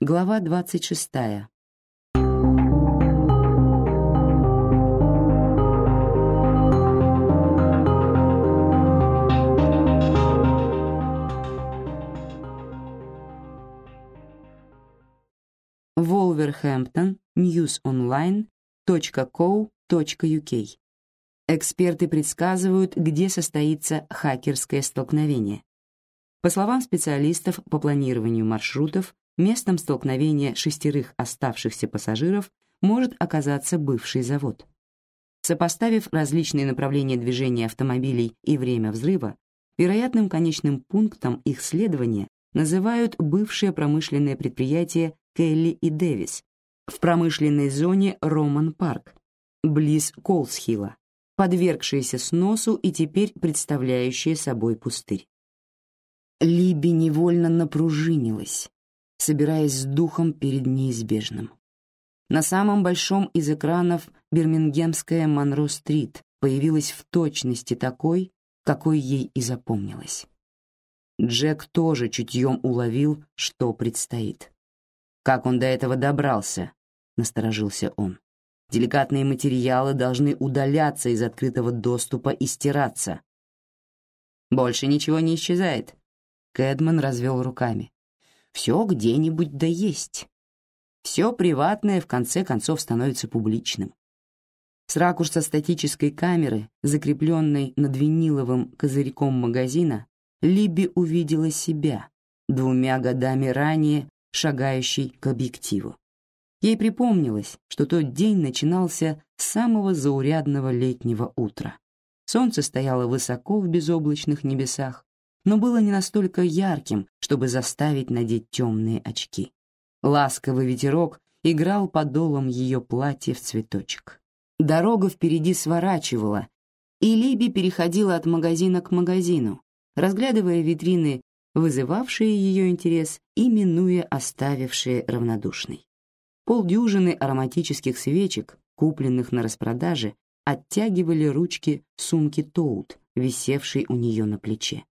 Глава 26. Wolverhampton newsonline.co.uk Эксперты предсказывают, где состоится хакерское столкновение. По словам специалистов по планированию маршрутов, местом столкновения шестерых оставшихся пассажиров может оказаться бывший завод. Сопоставив различные направления движения автомобилей и время взрыва, вероятным конечным пунктом их следования называют бывшее промышленное предприятие Келли и Дэвис в промышленной зоне Роман Парк, близ Колсхилла, подвергшееся сносу и теперь представляющее собой пустырь. Либи невольно напружинилась, собираясь с духом перед неизбежным. На самом большом из экранов бирмингемская Монро-стрит появилась в точности такой, какой ей и запомнилась. Джек тоже чутьем уловил, что предстоит. «Как он до этого добрался?» — насторожился он. Деликатные материалы должны удаляться из открытого доступа и стираться. Больше ничего не исчезает. Кэдман развел руками. Все где-нибудь да есть. Все приватное в конце концов становится публичным. С ракурса статической камеры, закрепленной над виниловым козырьком магазина, Либи увидела себя, двумя годами ранее шагающей к объективу. Ей припомнилось, что тот день начинался с самого заурядного летнего утра. Солнце стояло высоко в безоблачных небесах, но было не настолько ярким, чтобы заставить надеть темные очки. Ласковый ветерок играл подолом ее платья в цветочек. Дорога впереди сворачивала, и Либи переходила от магазина к магазину, разглядывая витрины, вызывавшие ее интерес и минуя оставившие равнодушной. Полдюжины ароматических свечек, купленных на распродаже, оттягивали ручки сумки Тоут, висевшей у нее на плече.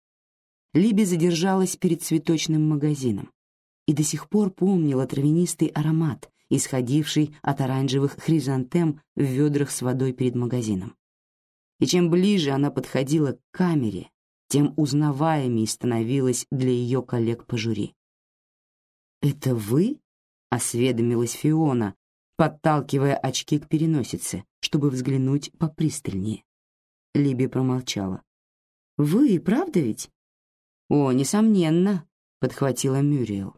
Либи задержалась перед цветочным магазином и до сих пор помнила травянистый аромат, исходивший от оранжевых хризантем в ведрах с водой перед магазином. И чем ближе она подходила к камере, тем узнаваемей становилась для ее коллег по жюри. «Это вы?» — осведомилась Фиона, подталкивая очки к переносице, чтобы взглянуть попристальнее. Либи промолчала. «Вы, правда ведь?» «О, несомненно», — подхватила Мюриел.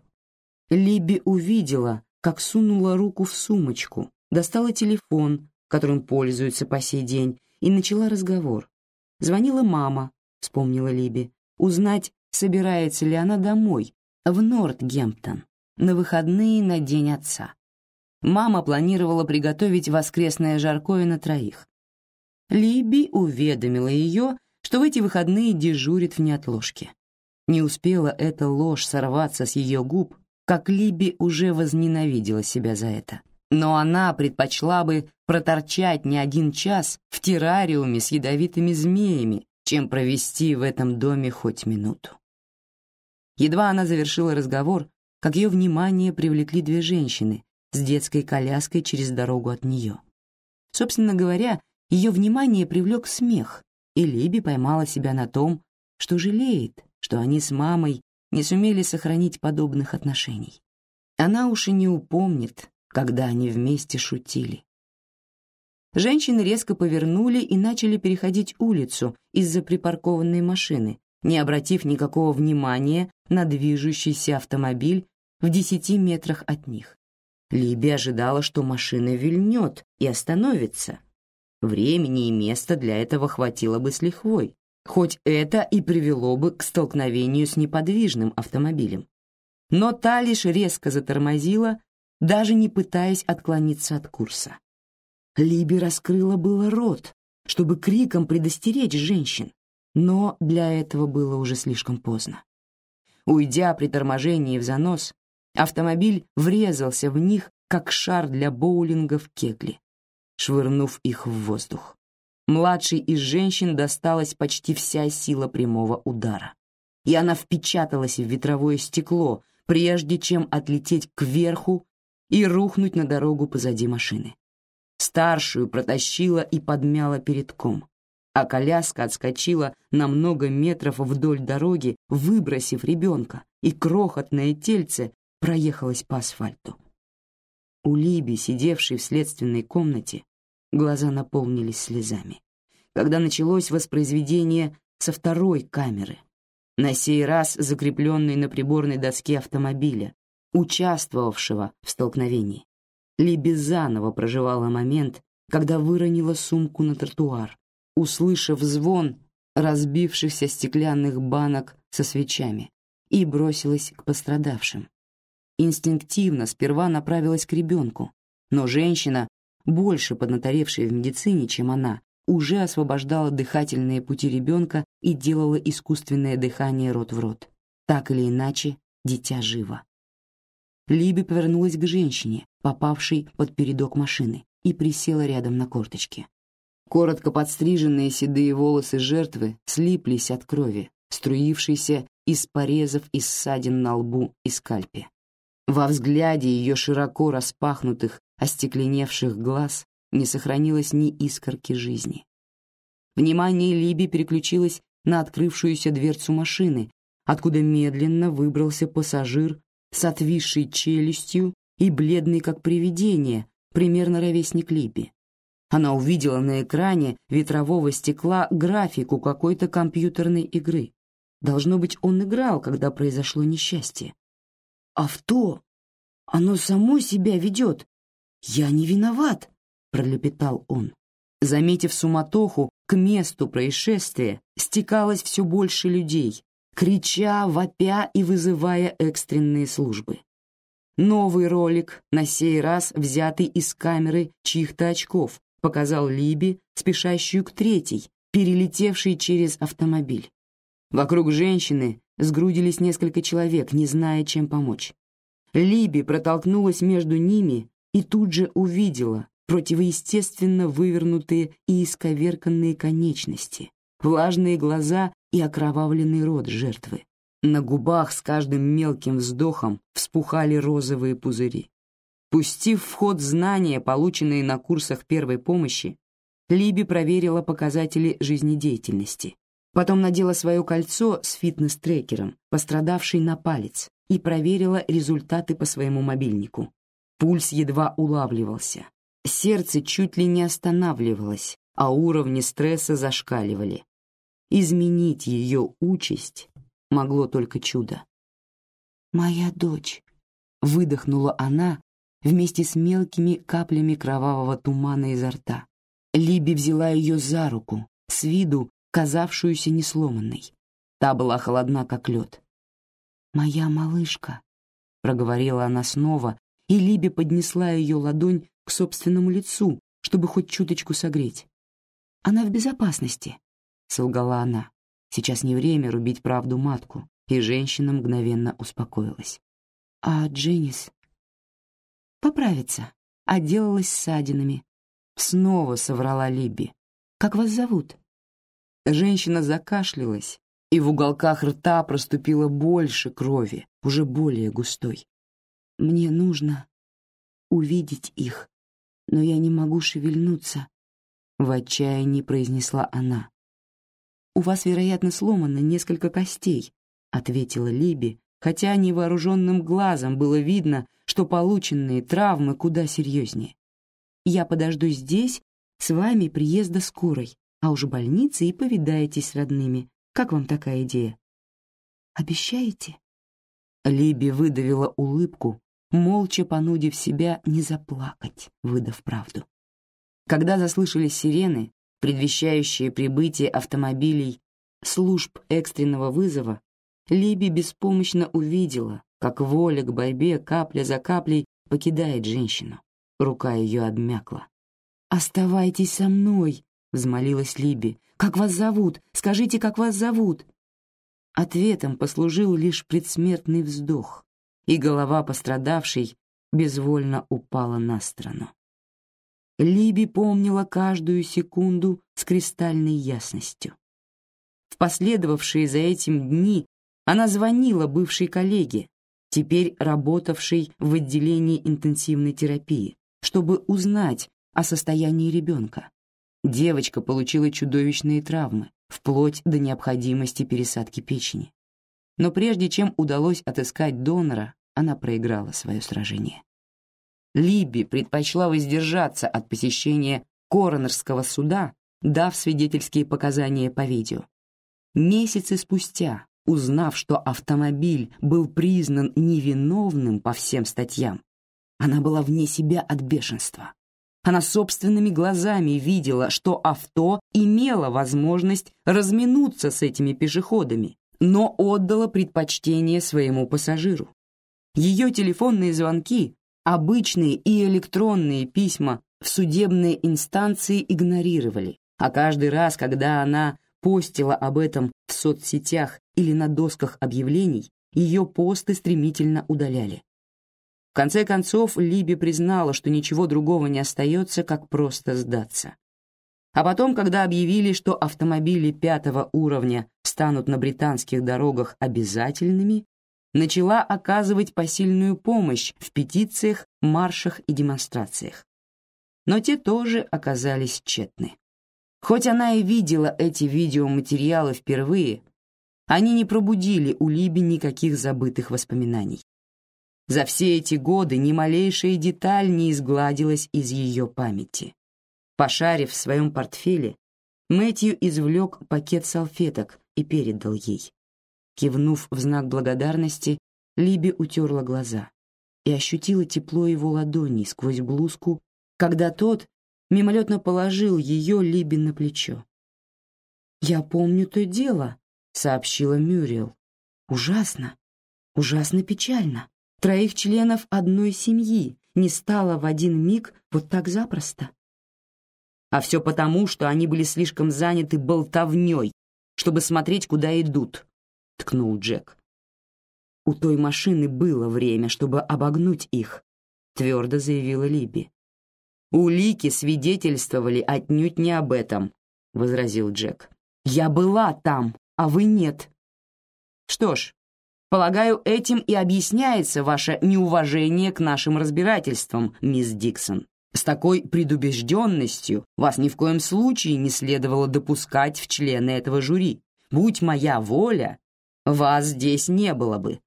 Либи увидела, как сунула руку в сумочку, достала телефон, которым пользуется по сей день, и начала разговор. Звонила мама, вспомнила Либи, узнать, собирается ли она домой, в Нортгемптон на выходные на День Отца. Мама планировала приготовить воскресное жаркое на троих. Либи уведомила ее, что в эти выходные дежурит в неотложке. Не успела эта ложь сорваться с ее губ, как Либи уже возненавидела себя за это. Но она предпочла бы проторчать не один час в террариуме с ядовитыми змеями, чем провести в этом доме хоть минуту. Едва она завершила разговор, как ее внимание привлекли две женщины с детской коляской через дорогу от нее. Собственно говоря, ее внимание привлек смех, и Либи поймала себя на том, что жалеет, что они с мамой не сумели сохранить подобных отношений. Она уж и не упомнит, когда они вместе шутили. Женщины резко повернули и начали переходить улицу из-за припаркованной машины, не обратив никакого внимания на движущийся автомобиль в десяти метрах от них. Либи ожидала, что машина вильнет и остановится. Времени и места для этого хватило бы с лихвой, хоть это и привело бы к столкновению с неподвижным автомобилем. Но та лишь резко затормозила, даже не пытаясь отклониться от курса. Либи раскрыла было рот, чтобы криком предостеречь женщин, но для этого было уже слишком поздно. Уйдя при торможении в занос, автомобиль врезался в них, как шар для боулинга в кегли, швырнув их в воздух. Младшей из женщин досталась почти вся сила прямого удара, и она впечаталась в ветровое стекло, прежде чем отлететь кверху и рухнуть на дорогу позади машины. Старшую протащила и подмяла передком, а коляска отскочила на много метров вдоль дороги, выбросив ребенка, и крохотное тельце проехалось по асфальту. У Либи, сидевшей в следственной комнате, глаза наполнились слезами. Когда началось воспроизведение со второй камеры, на сей раз закрепленной на приборной доске автомобиля, участвовавшего в столкновении. Либи заново проживала момент, когда выронила сумку на тротуар, услышав звон разбившихся стеклянных банок со свечами, и бросилась к пострадавшим. Инстинктивно сперва направилась к ребенку, но женщина, больше поднаторевшая в медицине, чем она, уже освобождала дыхательные пути ребенка и делала искусственное дыхание рот в рот. Так или иначе, дитя живо. Либи повернулась к женщине, попавшей под передок машины, и присела рядом на корточке. Коротко подстриженные седые волосы жертвы слиплись от крови, струившейся из порезов и ссадин на лбу и скальпе. Во взгляде ее широко распахнутых, остекленевших глаз не сохранилось ни искорки жизни. Внимание Либи переключилось на открывшуюся дверцу машины, откуда медленно выбрался пассажир с отвисшей челюстью и бледный как привидение, примерно ровесник Либи. Она увидела на экране ветрового стекла графику какой-то компьютерной игры. Должно быть, он играл, когда произошло несчастье. «Авто! Оно само себя ведет! Я не виноват!» — пролепетал он. Заметив суматоху, к месту происшествия стекалось все больше людей, крича, вопя и вызывая экстренные службы. Новый ролик, на сей раз взятый из камеры чьих-то очков, показал Либи, спешащую к третьей, перелетевшей через автомобиль. Вокруг женщины сгрудились несколько человек, не зная, чем помочь. Либи протолкнулась между ними и тут же увидела противоестественно вывернутые и исковерканные конечности, влажные глаза и окровавленный рот жертвы. На губах с каждым мелким вздохом вспухали розовые пузыри. Пустив в ход знания, полученные на курсах первой помощи, Либи проверила показатели жизнедеятельности, Потом надела свое кольцо с фитнес-трекером, пострадавший на палец, и проверила результаты по своему мобильнику. Пульс едва улавливался. Сердце чуть ли не останавливалось, а уровни стресса зашкаливали. Изменить ее участь могло только чудо. «Моя дочь», — выдохнула она вместе с мелкими каплями кровавого тумана изо рта. Либи взяла ее за руку, с виду казавшуюся несломанной. Та была холодна, как лед. «Моя малышка», — проговорила она снова, и Либи поднесла ее ладонь к собственному лицу, чтобы хоть чуточку согреть. «Она в безопасности», — солгала она. Сейчас не время рубить правду матку, и женщина мгновенно успокоилась. «А Дженнис?» «Поправится», отделалась ссадинами. Снова соврала Либи. «Как вас зовут?» Женщина закашлялась, и в уголках рта проступило больше крови, уже более густой. «Мне нужно увидеть их, но я не могу шевельнуться», — в отчаянии произнесла она. «У вас, вероятно, сломано несколько костей», — ответила Либи, хотя невооруженным глазом было видно, что полученные травмы куда серьезнее. «Я подожду здесь с вами приезда скорой, а уж в больнице и повидаетесь с родными. Как вам такая идея? Обещаете? Либи выдавила улыбку, молча понудив себя не заплакать, выдав правду. Когда заслышались сирены, предвещающие прибытие автомобилей служб экстренного вызова, Либи беспомощно увидела, как воля к борьбе капля за каплей покидает женщину. Рука ее обмякла. «Оставайтесь со мной!» — взмолилась Либи. «Как вас зовут? Скажите, как вас зовут?» Ответом послужил лишь предсмертный вздох, и голова пострадавшей безвольно упала на сторону. Либи помнила каждую секунду с кристальной ясностью. В последовавшие за этим дни она звонила бывшей коллеге, теперь работавшей в отделении интенсивной терапии, чтобы узнать о состоянии ребенка. Девочка получила чудовищные травмы, вплоть до необходимости пересадки печени. Но прежде чем удалось отыскать донора, она проиграла свое сражение. Либи предпочла воздержаться от посещения коронерского суда, дав свидетельские показания по видео. Месяцы спустя, узнав, что автомобиль был признан невиновным по всем статьям, она была вне себя от бешенства. Она собственными глазами видела, что авто имело возможность разминуться с этими пешеходами, но отдала предпочтение своему пассажиру. Ее телефонные звонки, обычные и электронные письма в судебные инстанции игнорировали, а каждый раз, когда она постила об этом в соцсетях или на досках объявлений, ее посты стремительно удаляли. В конце концов, Либи признала, что ничего другого не остается, как просто сдаться. А потом, когда объявили, что автомобили пятого уровня станут на британских дорогах обязательными, начала оказывать посильную помощь в петициях, маршах и демонстрациях. Но те тоже оказались тщетны. Хоть она и видела эти видеоматериалы впервые, они не пробудили у Либи никаких забытых воспоминаний. За все эти годы ни малейшая деталь не изгладилась из ее памяти. Пошарив в своем портфеле, Мэтью извлек пакет салфеток и передал ей. Кивнув в знак благодарности, Либи утерла глаза и ощутила тепло его ладоней сквозь блузку, когда тот мимолетно положил ее Либи на плечо. «Я помню то дело», — сообщила Мюрриел. «Ужасно, ужасно печально. Троих членов одной семьи не стало в один миг вот так запросто». А все потому, что они были слишком заняты болтовней, чтобы смотреть, куда идут, — ткнул Джек. У той машины было время, чтобы обогнуть их, — твердо заявила Либи. «Улики свидетельствовали отнюдь не об этом», — возразил Джек. «Я была там, а вы нет». «Что ж, полагаю, этим и объясняется ваше неуважение к нашим разбирательствам, мисс Диксон. С такой предубежденностью вас ни в коем случае не следовало допускать в члены этого жюри. Будь моя воля, вас здесь не было бы.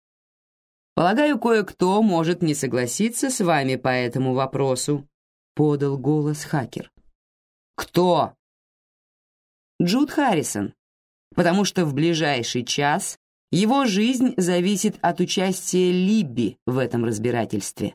Полагаю, кое-кто может не согласиться с вами по этому вопросу. — подал голос хакер. «Кто?» «Джуд Харрисон, потому что в ближайший час его жизнь зависит от участия Либби в этом разбирательстве».